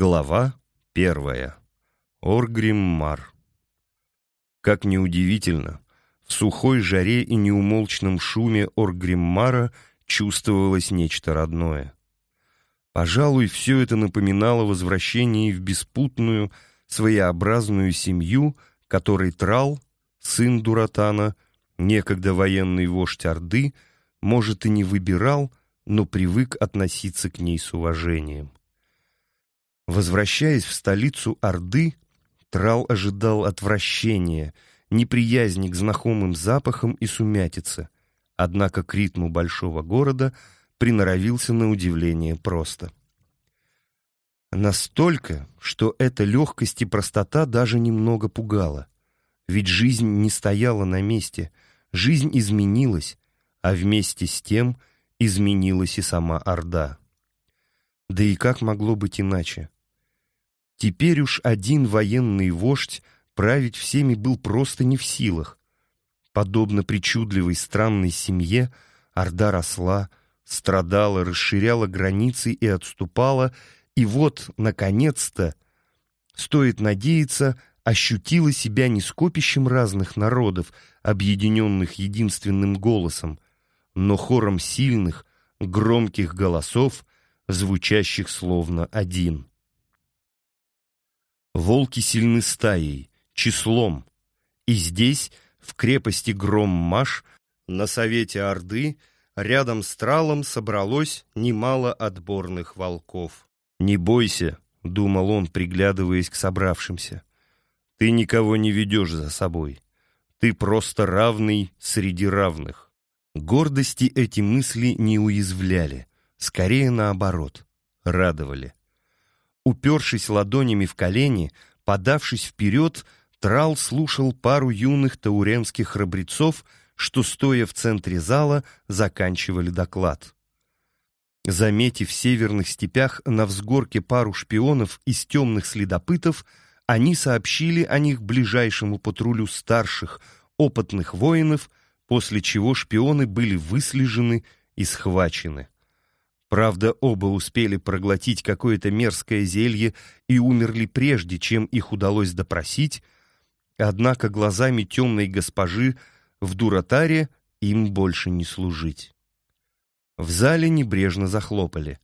Глава первая. Оргриммар. Как неудивительно, в сухой жаре и неумолчном шуме Оргриммара чувствовалось нечто родное. Пожалуй, все это напоминало возвращение в беспутную, своеобразную семью, которой Трал, сын Дуратана, некогда военный вождь Орды, может и не выбирал, но привык относиться к ней с уважением. Возвращаясь в столицу Орды, Трал ожидал отвращения, неприязни к знакомым запахам и сумятицы, однако к ритму большого города приноровился на удивление просто. Настолько, что эта легкость и простота даже немного пугала. Ведь жизнь не стояла на месте, жизнь изменилась, а вместе с тем изменилась и сама Орда. Да и как могло быть иначе? Теперь уж один военный вождь править всеми был просто не в силах. Подобно причудливой странной семье, Орда росла, страдала, расширяла границы и отступала, и вот, наконец-то, стоит надеяться, ощутила себя не скопищем разных народов, объединенных единственным голосом, но хором сильных, громких голосов, звучащих словно один. Волки сильны стаей, числом. И здесь, в крепости Громмаш, на совете Орды, рядом с Тралом собралось немало отборных волков. «Не бойся», — думал он, приглядываясь к собравшимся. «Ты никого не ведешь за собой. Ты просто равный среди равных». Гордости эти мысли не уязвляли, скорее наоборот, радовали. Упершись ладонями в колени, подавшись вперед, Трал слушал пару юных тауренских храбрецов, что, стоя в центре зала, заканчивали доклад. Заметив в северных степях на взгорке пару шпионов из темных следопытов, они сообщили о них ближайшему патрулю старших, опытных воинов, после чего шпионы были выслежены и схвачены. Правда, оба успели проглотить какое-то мерзкое зелье и умерли прежде, чем их удалось допросить, однако глазами темной госпожи в дуратаре им больше не служить. В зале небрежно захлопали,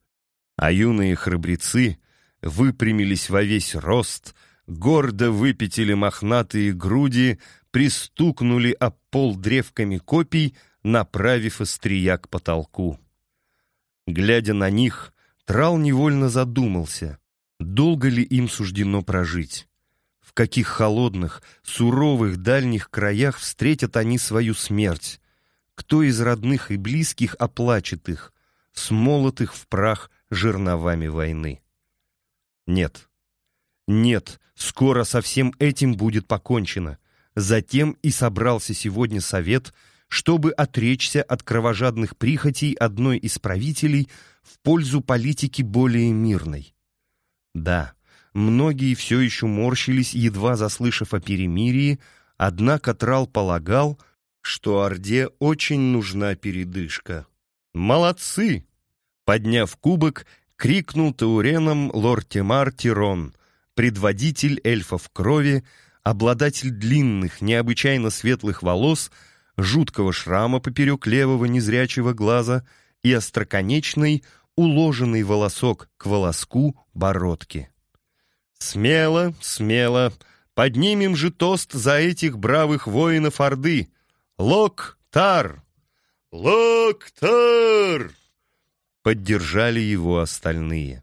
а юные храбрецы выпрямились во весь рост, гордо выпятили мохнатые груди, пристукнули об пол древками копий, направив острия к потолку. Глядя на них, Трал невольно задумался, долго ли им суждено прожить. В каких холодных, суровых дальних краях встретят они свою смерть? Кто из родных и близких оплачет их, смолотых в прах жерновами войны? Нет, нет, скоро со всем этим будет покончено. Затем и собрался сегодня совет — чтобы отречься от кровожадных прихотей одной из правителей в пользу политики более мирной. Да, многие все еще морщились, едва заслышав о перемирии, однако Трал полагал, что Орде очень нужна передышка. «Молодцы!» Подняв кубок, крикнул Тауреном лорд Темар Тирон, предводитель эльфов крови, обладатель длинных, необычайно светлых волос — жуткого шрама поперек левого незрячего глаза и остроконечный, уложенный волосок к волоску бородки. «Смело, смело! Поднимем же тост за этих бравых воинов Орды! Лок-тар! Лок-тар!» Поддержали его остальные.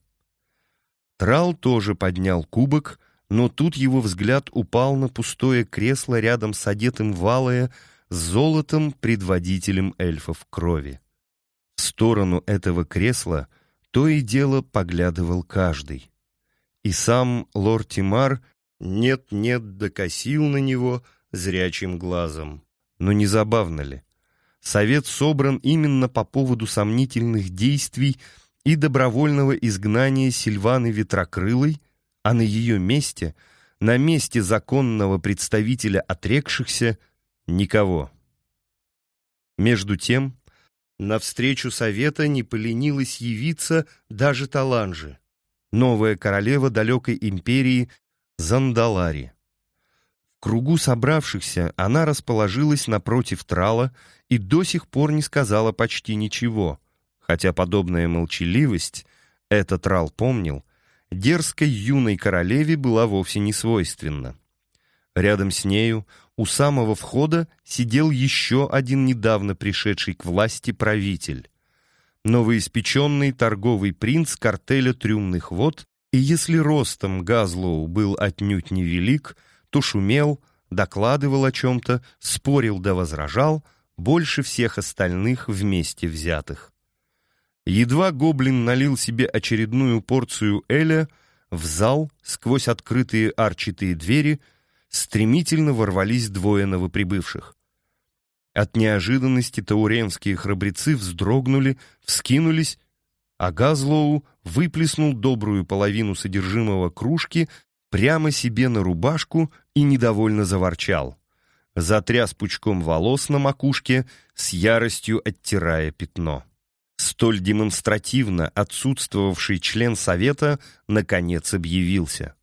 Трал тоже поднял кубок, но тут его взгляд упал на пустое кресло рядом с одетым валая, золотом предводителем эльфов крови. В сторону этого кресла то и дело поглядывал каждый. И сам лорд Тимар нет-нет докосил на него зрячим глазом. Но не забавно ли? Совет собран именно по поводу сомнительных действий и добровольного изгнания Сильваны Ветрокрылой, а на ее месте, на месте законного представителя отрекшихся, Никого. Между тем, навстречу совета не поленилась явиться даже Таланжи. новая королева далекой империи Зандалари. В кругу собравшихся она расположилась напротив Трала и до сих пор не сказала почти ничего, хотя подобная молчаливость, этот Трал помнил, дерзкой юной королеве была вовсе не свойственна. Рядом с нею, у самого входа, сидел еще один недавно пришедший к власти правитель. Новоиспеченный торговый принц картеля трюмных вод, и если ростом Газлоу был отнюдь невелик, то шумел, докладывал о чем-то, спорил да возражал больше всех остальных вместе взятых. Едва гоблин налил себе очередную порцию эля, в зал, сквозь открытые арчатые двери, стремительно ворвались двое новоприбывших. От неожиданности тауренские храбрецы вздрогнули, вскинулись, а Газлоу выплеснул добрую половину содержимого кружки прямо себе на рубашку и недовольно заворчал. Затряс пучком волос на макушке, с яростью оттирая пятно. Столь демонстративно отсутствовавший член совета наконец объявился.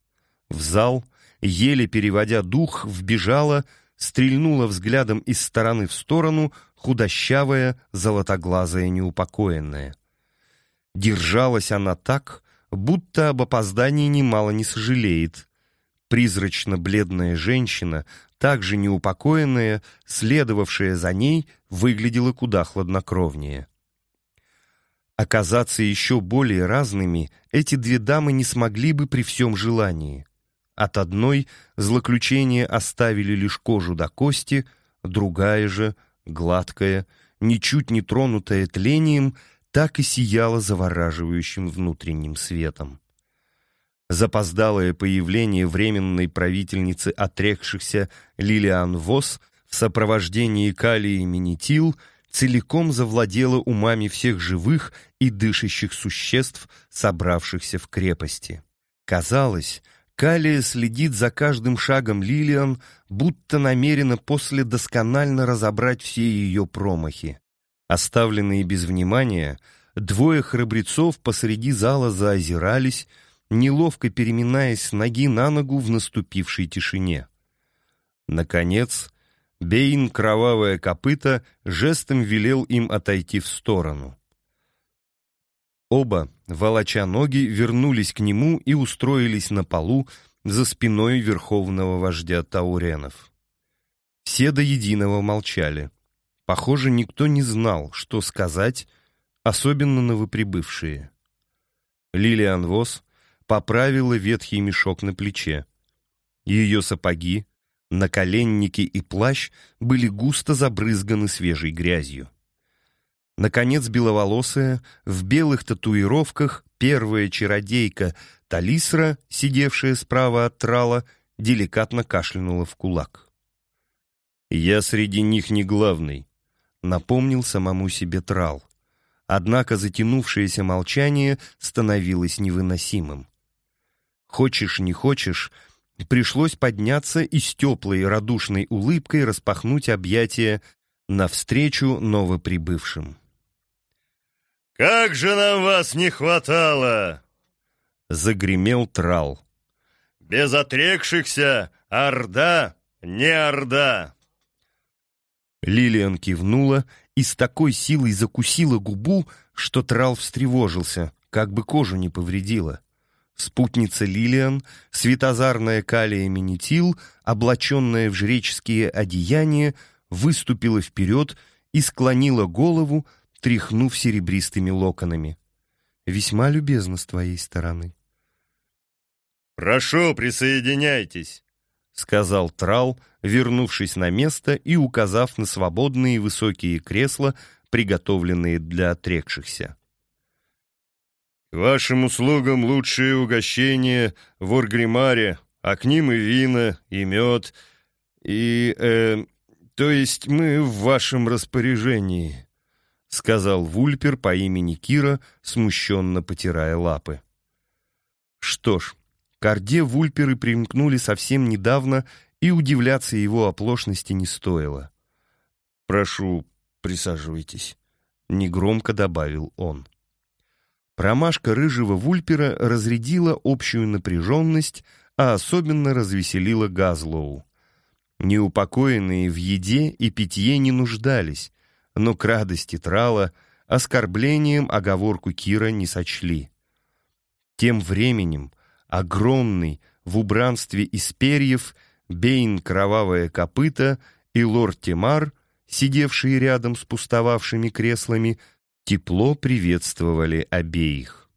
В зал, еле переводя дух, вбежала, стрельнула взглядом из стороны в сторону худощавая, золотоглазая неупокоенная. Держалась она так, будто об опоздании немало не сожалеет. Призрачно-бледная женщина, также неупокоенная, следовавшая за ней, выглядела куда хладнокровнее. Оказаться еще более разными эти две дамы не смогли бы при всем желании. От одной злоключения оставили лишь кожу до кости, другая же, гладкая, ничуть не тронутая тлением, так и сияла завораживающим внутренним светом. Запоздалое появление временной правительницы отрекшихся Лилиан Вос в сопровождении Калии Минитил — целиком завладела умами всех живых и дышащих существ, собравшихся в крепости. Казалось, Калия следит за каждым шагом Лилиан, будто намерена после досконально разобрать все ее промахи. Оставленные без внимания, двое храбрецов посреди зала заозирались, неловко переминаясь с ноги на ногу в наступившей тишине. Наконец, Бейн, кровавое копыто, жестом велел им отойти в сторону. Оба, волоча ноги, вернулись к нему и устроились на полу за спиной верховного вождя Тауренов. Все до единого молчали. Похоже, никто не знал, что сказать, особенно новоприбывшие. Лилиан Вос поправила ветхий мешок на плече. Ее сапоги, Наколенники и плащ были густо забрызганы свежей грязью. Наконец, беловолосая, в белых татуировках, первая чародейка Талисра, сидевшая справа от трала, деликатно кашлянула в кулак. «Я среди них не главный», — напомнил самому себе трал. Однако затянувшееся молчание становилось невыносимым. Хочешь, не хочешь, пришлось подняться и с теплой радушной улыбкой распахнуть объятия навстречу новоприбывшим. «Как же нам вас не хватало!» — загремел Трал. «Без отрекшихся Орда не Орда!» Лилиан кивнула и с такой силой закусила губу, что Трал встревожился, как бы кожу не повредила. Спутница Лилиан, светозарная калия Менетил, облаченная в жреческие одеяния, выступила вперед и склонила голову, тряхнув серебристыми локонами. «Весьма любезно с твоей стороны». «Прошу, присоединяйтесь», — сказал Трал, вернувшись на место и указав на свободные высокие кресла, приготовленные для отрекшихся. К вашим услугам лучшие угощения в Оргримаре, а к ним и вина, и мед, и... Э, то есть мы в вашем распоряжении», — сказал Вульпер по имени Кира, смущенно потирая лапы. Что ж, к Орде Вульперы примкнули совсем недавно, и удивляться его оплошности не стоило. «Прошу, присаживайтесь», — негромко добавил он. Промашка рыжего вульпера разрядила общую напряженность, а особенно развеселила Газлоу. Неупокоенные в еде и питье не нуждались, но к радости Трала оскорблением оговорку Кира не сочли. Тем временем огромный в убранстве из перьев Бейн Кровавое Копыто и лорд Тимар, сидевшие рядом с пустовавшими креслами, тепло приветствовали обеих.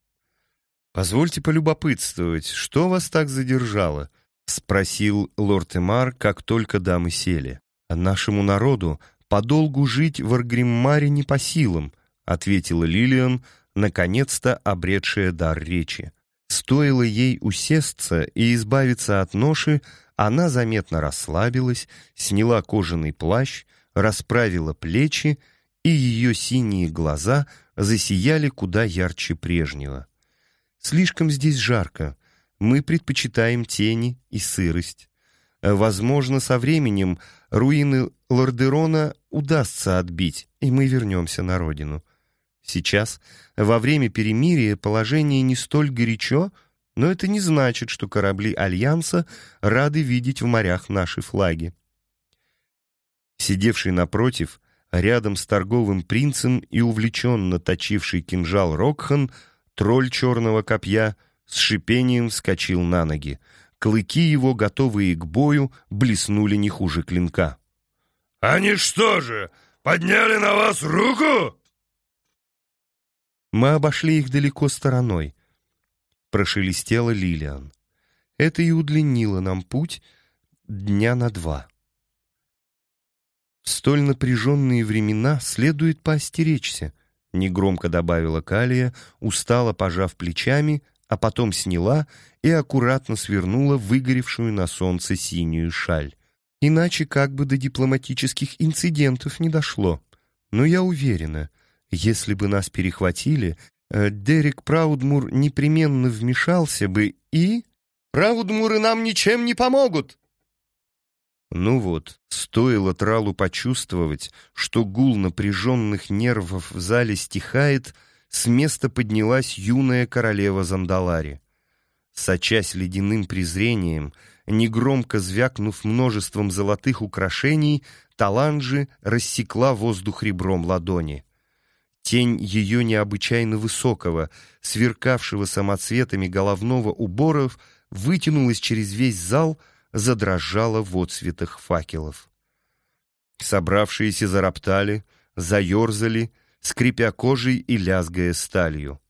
«Позвольте полюбопытствовать, что вас так задержало?» — спросил лорд Эмар, как только дамы сели. «Нашему народу подолгу жить в Аргриммаре не по силам», — ответила Лилиан, наконец-то обретшая дар речи. Стоило ей усесться и избавиться от ноши, она заметно расслабилась, сняла кожаный плащ, расправила плечи и ее синие глаза засияли куда ярче прежнего. «Слишком здесь жарко. Мы предпочитаем тени и сырость. Возможно, со временем руины Лордерона удастся отбить, и мы вернемся на родину. Сейчас, во время перемирия, положение не столь горячо, но это не значит, что корабли Альянса рады видеть в морях наши флаги». Сидевший напротив, Рядом с торговым принцем и увлеченно точивший кинжал Рокхан, тролль черного копья, с шипением вскочил на ноги. Клыки его, готовые к бою, блеснули не хуже клинка. «Они что же, подняли на вас руку?» Мы обошли их далеко стороной. Прошелестела Лилиан. Это и удлинило нам путь дня на два. В столь напряженные времена следует поостеречься, негромко добавила Калия, устало пожав плечами, а потом сняла и аккуратно свернула выгоревшую на солнце синюю шаль. Иначе как бы до дипломатических инцидентов не дошло. Но я уверена, если бы нас перехватили, э, Дерек Праудмур непременно вмешался бы и... «Праудмуры нам ничем не помогут!» Ну вот, стоило Тралу почувствовать, что гул напряженных нервов в зале стихает, с места поднялась юная королева Зандалари. Сочась ледяным презрением, негромко звякнув множеством золотых украшений, Таланджи рассекла воздух ребром ладони. Тень ее необычайно высокого, сверкавшего самоцветами головного убора, вытянулась через весь зал — задрожала в отсветах факелов. Собравшиеся зароптали, заерзали, скрипя кожей и лязгая сталью.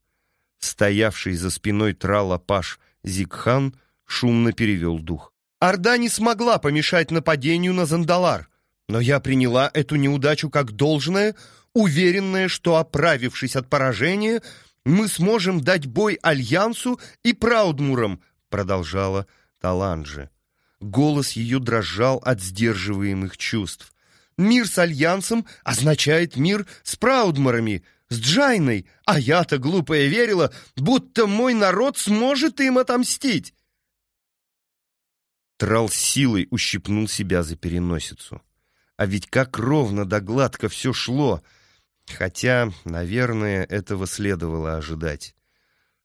Стоявший за спиной трала паш Зикхан шумно перевел дух. «Орда не смогла помешать нападению на Зандалар, но я приняла эту неудачу как должное, уверенная, что, оправившись от поражения, мы сможем дать бой Альянсу и Праудмурам», продолжала Таланджи. Голос ее дрожал от сдерживаемых чувств. «Мир с Альянсом означает мир с Праудмарами, с Джайной, а я-то глупая верила, будто мой народ сможет им отомстить!» Трал силой ущипнул себя за переносицу. А ведь как ровно да гладко все шло, хотя, наверное, этого следовало ожидать.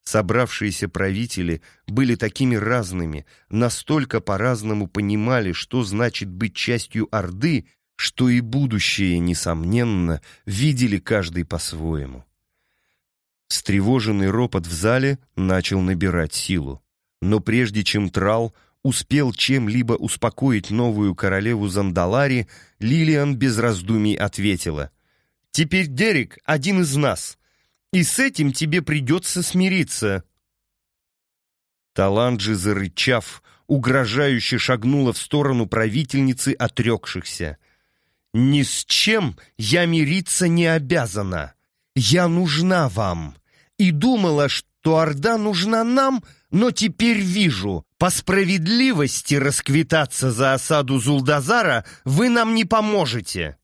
Собравшиеся правители были такими разными, настолько по-разному понимали, что значит быть частью Орды, что и будущее, несомненно, видели каждый по-своему. Встревоженный ропот в зале начал набирать силу. Но прежде чем Трал успел чем-либо успокоить новую королеву Зандалари, Лилиан без раздумий ответила. «Теперь Дерек один из нас и с этим тебе придется смириться». Таланджи, зарычав, угрожающе шагнула в сторону правительницы отрекшихся. «Ни с чем я мириться не обязана. Я нужна вам. И думала, что Орда нужна нам, но теперь вижу, по справедливости расквитаться за осаду Зулдазара вы нам не поможете».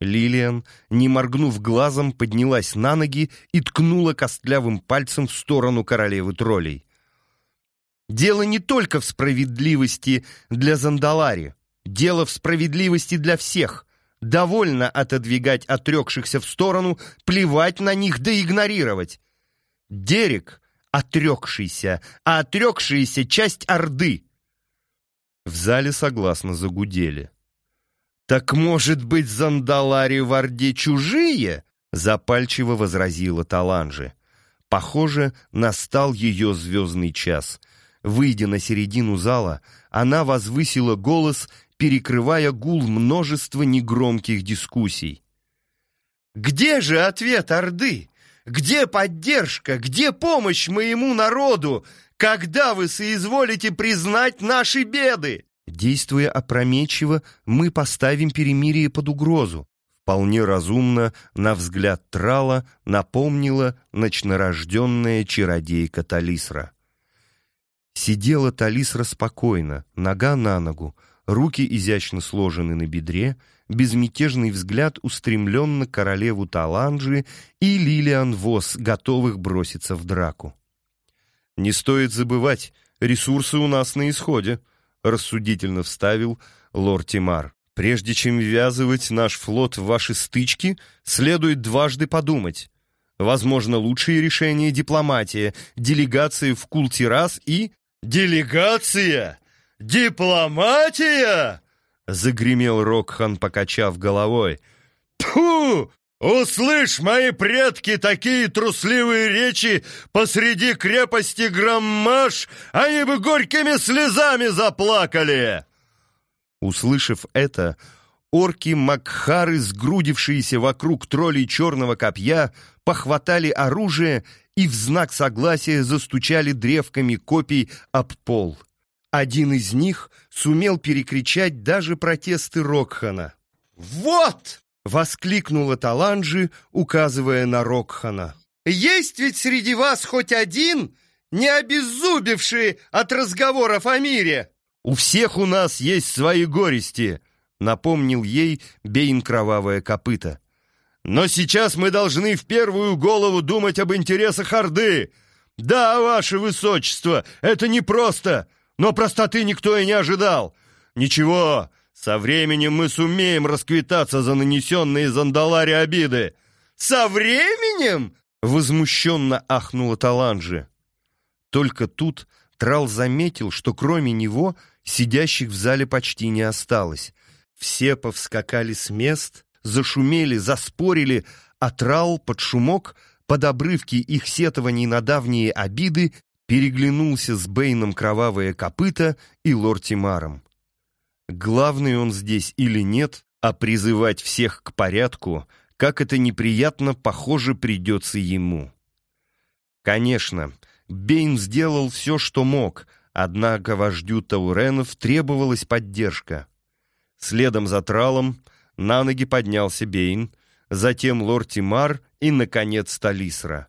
Лилиан, не моргнув глазом, поднялась на ноги и ткнула костлявым пальцем в сторону королевы троллей. «Дело не только в справедливости для Зандалари. Дело в справедливости для всех. Довольно отодвигать отрекшихся в сторону, плевать на них да игнорировать. Дерек — отрекшийся, а отрекшаяся — часть Орды. В зале согласно загудели. «Так, может быть, зандалари в Орде чужие?» — запальчиво возразила Таланжи. Похоже, настал ее звездный час. Выйдя на середину зала, она возвысила голос, перекрывая гул множества негромких дискуссий. «Где же ответ Орды? Где поддержка? Где помощь моему народу? Когда вы соизволите признать наши беды?» Действуя опрометчиво, мы поставим перемирие под угрозу вполне разумно, на взгляд Трала, напомнила ночнорожденная чародейка Талисра. Сидела Талисра спокойно, нога на ногу, руки изящно сложены на бедре, безмятежный взгляд устремлен на королеву Таланджи и Лилиан Вос, готовых броситься в драку. «Не стоит забывать, ресурсы у нас на исходе», — рассудительно вставил лорд Тимар. Прежде чем ввязывать наш флот в ваши стычки, следует дважды подумать. Возможно, лучшее решение — дипломатия, делегации в Култирас и... «Делегация? Дипломатия?» — загремел Рокхан, покачав головой. «Тьфу! Услышь, мои предки, такие трусливые речи посреди крепости Граммаш, они бы горькими слезами заплакали!» Услышав это, орки-макхары, сгрудившиеся вокруг троллей черного копья, похватали оружие и в знак согласия застучали древками копий об пол. Один из них сумел перекричать даже протесты Рокхана. «Вот!» — воскликнула Таланджи, указывая на Рокхана. «Есть ведь среди вас хоть один, не обеззубивший от разговоров о мире?» «У всех у нас есть свои горести», — напомнил ей Бейн кровавое копыто. «Но сейчас мы должны в первую голову думать об интересах Орды. Да, ваше высочество, это непросто, но простоты никто и не ожидал. Ничего, со временем мы сумеем расквитаться за нанесенные Зандаларе обиды». «Со временем?» — возмущенно ахнула Таланджи. Только тут Трал заметил, что кроме него — Сидящих в зале почти не осталось. Все повскакали с мест, зашумели, заспорили, а трал под шумок, под обрывки их сетований на давние обиды, переглянулся с Бейном кровавое копыта и лортимаром. Главный он здесь или нет, а призывать всех к порядку, как это неприятно, похоже, придется ему. Конечно, Бейн сделал все, что мог — Однако вождю Тауренов требовалась поддержка. Следом за Тралом на ноги поднялся Бейн, затем лорд Тимар и, наконец, Талисра.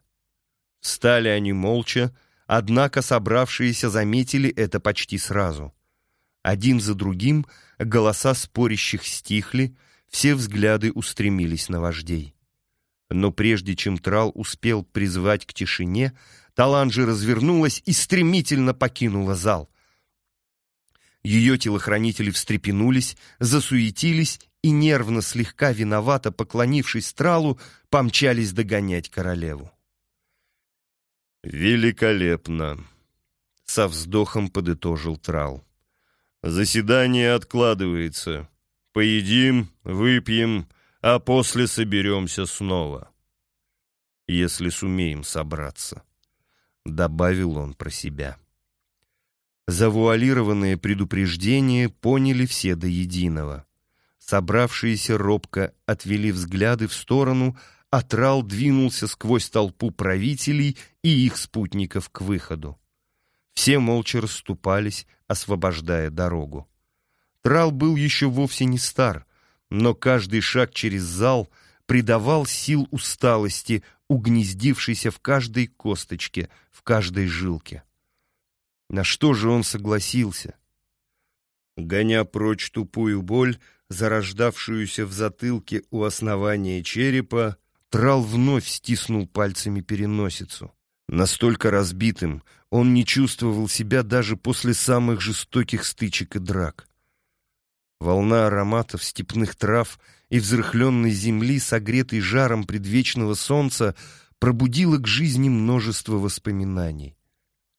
Встали они молча, однако собравшиеся заметили это почти сразу. Один за другим голоса спорящих стихли, все взгляды устремились на вождей. Но прежде чем Трал успел призвать к тишине, Таланджи развернулась и стремительно покинула зал. Ее телохранители встрепенулись, засуетились и, нервно, слегка виновато поклонившись Тралу, помчались догонять королеву. «Великолепно!» — со вздохом подытожил Трал. «Заседание откладывается. Поедим, выпьем, а после соберемся снова. Если сумеем собраться». — добавил он про себя. Завуалированные предупреждения поняли все до единого. Собравшиеся робко отвели взгляды в сторону, а Трал двинулся сквозь толпу правителей и их спутников к выходу. Все молча расступались, освобождая дорогу. Трал был еще вовсе не стар, но каждый шаг через зал придавал сил усталости, угнездившийся в каждой косточке, в каждой жилке. На что же он согласился? Гоня прочь тупую боль, зарождавшуюся в затылке у основания черепа, Трал вновь стиснул пальцами переносицу. Настолько разбитым он не чувствовал себя даже после самых жестоких стычек и драк. Волна ароматов степных трав и взрыхленной земли, согретой жаром предвечного солнца, пробудило к жизни множество воспоминаний.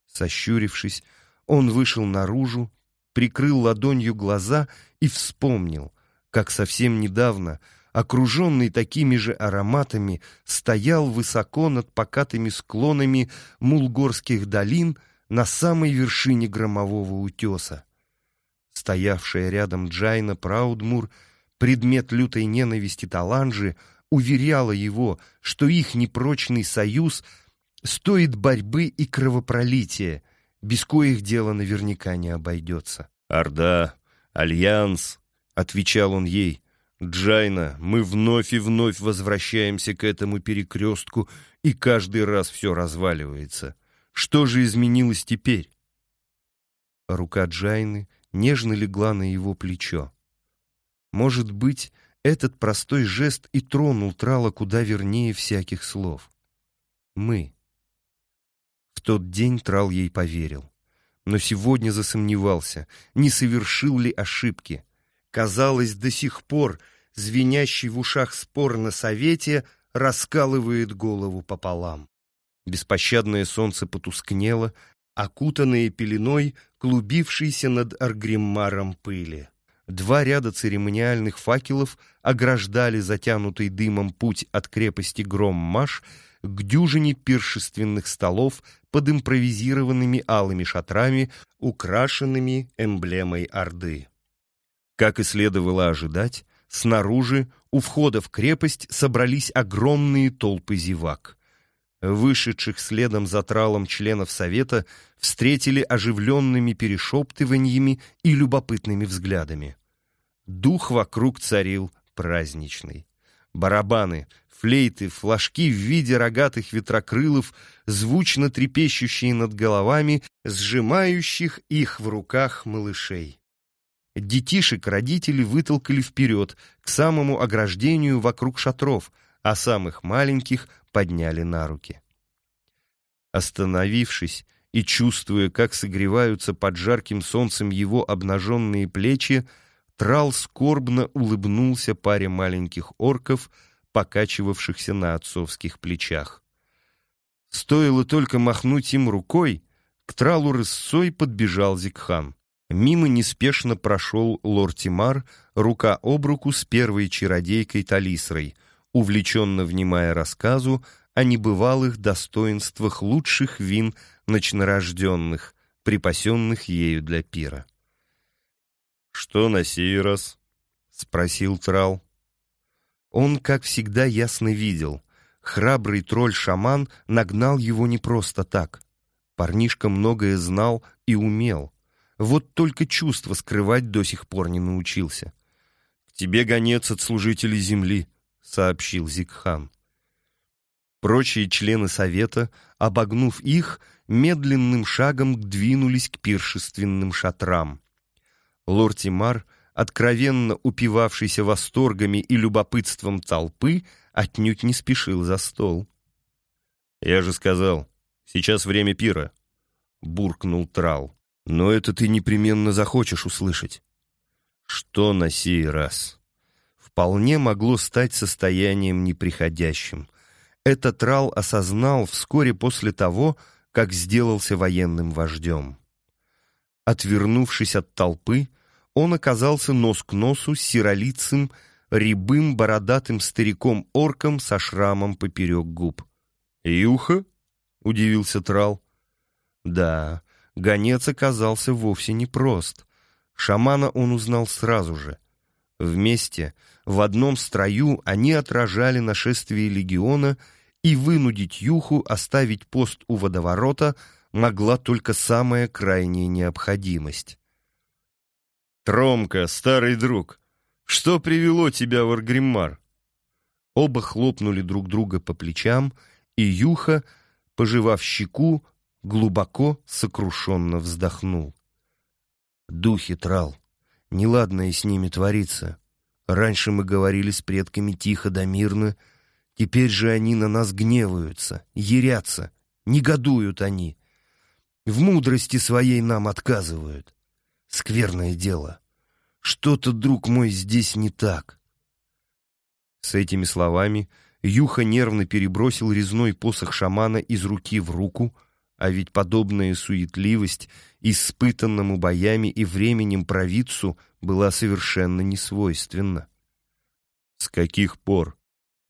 Сощурившись, он вышел наружу, прикрыл ладонью глаза и вспомнил, как совсем недавно, окруженный такими же ароматами, стоял высоко над покатыми склонами мулгорских долин на самой вершине громового утеса. Стоявшая рядом Джайна Праудмур, предмет лютой ненависти Таланжи, уверяла его, что их непрочный союз стоит борьбы и кровопролития, без коих дело наверняка не обойдется. «Орда, Альянс», — отвечал он ей, — «Джайна, мы вновь и вновь возвращаемся к этому перекрестку, и каждый раз все разваливается. Что же изменилось теперь?» Рука Джайны нежно легла на его плечо. Может быть, этот простой жест и тронул Трала куда вернее всяких слов. «Мы». В тот день Трал ей поверил но сегодня засомневался, не совершил ли ошибки. Казалось, до сих пор звенящий в ушах спор на совете раскалывает голову пополам. Беспощадное солнце потускнело, окутанное пеленой, клубившейся над Аргриммаром пыли. Два ряда церемониальных факелов ограждали затянутый дымом путь от крепости Громмаш к дюжине пиршественных столов под импровизированными алыми шатрами, украшенными эмблемой Орды. Как и следовало ожидать, снаружи, у входа в крепость, собрались огромные толпы зевак. Вышедших следом за тралом членов Совета встретили оживленными перешептываниями и любопытными взглядами. Дух вокруг царил праздничный. Барабаны, флейты, флажки в виде рогатых ветрокрылов, звучно трепещущие над головами, сжимающих их в руках малышей. Детишек родители вытолкали вперед, к самому ограждению вокруг шатров, а самых маленьких подняли на руки. Остановившись и чувствуя, как согреваются под жарким солнцем его обнаженные плечи, Трал скорбно улыбнулся паре маленьких орков — покачивавшихся на отцовских плечах. Стоило только махнуть им рукой, к тралу рысцой подбежал Зикхан. Мимо неспешно прошел лорд Тимар, рука об руку с первой чародейкой Талисрой, увлеченно внимая рассказу о небывалых достоинствах лучших вин ночнорожденных, припасенных ею для пира. «Что на сей раз?» — спросил Трал. Он, как всегда, ясно видел. Храбрый тролль-шаман нагнал его не просто так. Парнишка многое знал и умел. Вот только чувства скрывать до сих пор не научился. «К тебе гонец от служителей земли», — сообщил Зикхан. Прочие члены совета, обогнув их, медленным шагом двинулись к пиршественным шатрам. Лорд Тимар откровенно упивавшийся восторгами и любопытством толпы, отнюдь не спешил за стол. «Я же сказал, сейчас время пира», — буркнул Трал. «Но это ты непременно захочешь услышать». Что на сей раз? Вполне могло стать состоянием неприходящим. Это Трал осознал вскоре после того, как сделался военным вождем. Отвернувшись от толпы, он оказался нос к носу с сиролицым, рябым бородатым стариком-орком со шрамом поперек губ. «Юха?» — удивился Трал. Да, гонец оказался вовсе непрост. Шамана он узнал сразу же. Вместе, в одном строю, они отражали нашествие легиона, и вынудить Юху оставить пост у водоворота могла только самая крайняя необходимость. «Тромка, старый друг, что привело тебя в Аргриммар?» Оба хлопнули друг друга по плечам, и Юха, пожевав щеку, глубоко сокрушенно вздохнул. «Духи трал, неладное с ними творится. Раньше мы говорили с предками тихо да мирно, теперь же они на нас гневаются, ярятся, негодуют они. В мудрости своей нам отказывают. Скверное дело. Что-то, друг мой, здесь не так. С этими словами Юха нервно перебросил резной посох шамана из руки в руку, а ведь подобная суетливость испытанному боями и временем провидцу была совершенно несвойственна. «С каких пор?»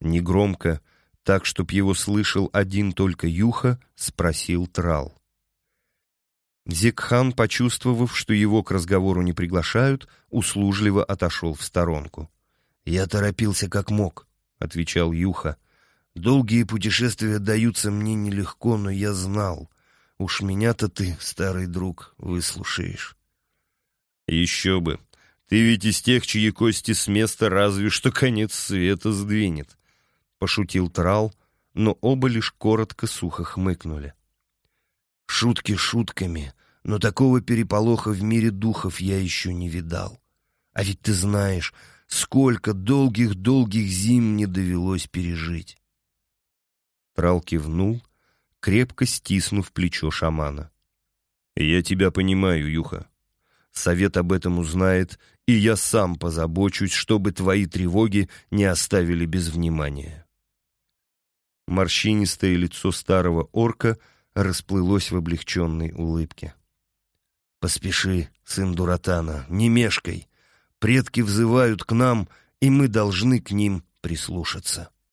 Негромко, так, чтоб его слышал один только Юха, спросил Трал. Зикхан, почувствовав, что его к разговору не приглашают, услужливо отошел в сторонку. «Я торопился как мог», — отвечал Юха. «Долгие путешествия даются мне нелегко, но я знал. Уж меня-то ты, старый друг, выслушаешь». «Еще бы! Ты ведь из тех, чьи кости с места разве что конец света сдвинет», — пошутил Трал, но оба лишь коротко сухо хмыкнули. Шутки шутками, но такого переполоха в мире духов я еще не видал. А ведь ты знаешь, сколько долгих-долгих зим мне довелось пережить. Трал кивнул, крепко стиснув плечо шамана. «Я тебя понимаю, Юха. Совет об этом узнает, и я сам позабочусь, чтобы твои тревоги не оставили без внимания». Морщинистое лицо старого орка — расплылось в облегченной улыбке. «Поспеши, сын Дуратана, не мешкай. Предки взывают к нам, и мы должны к ним прислушаться».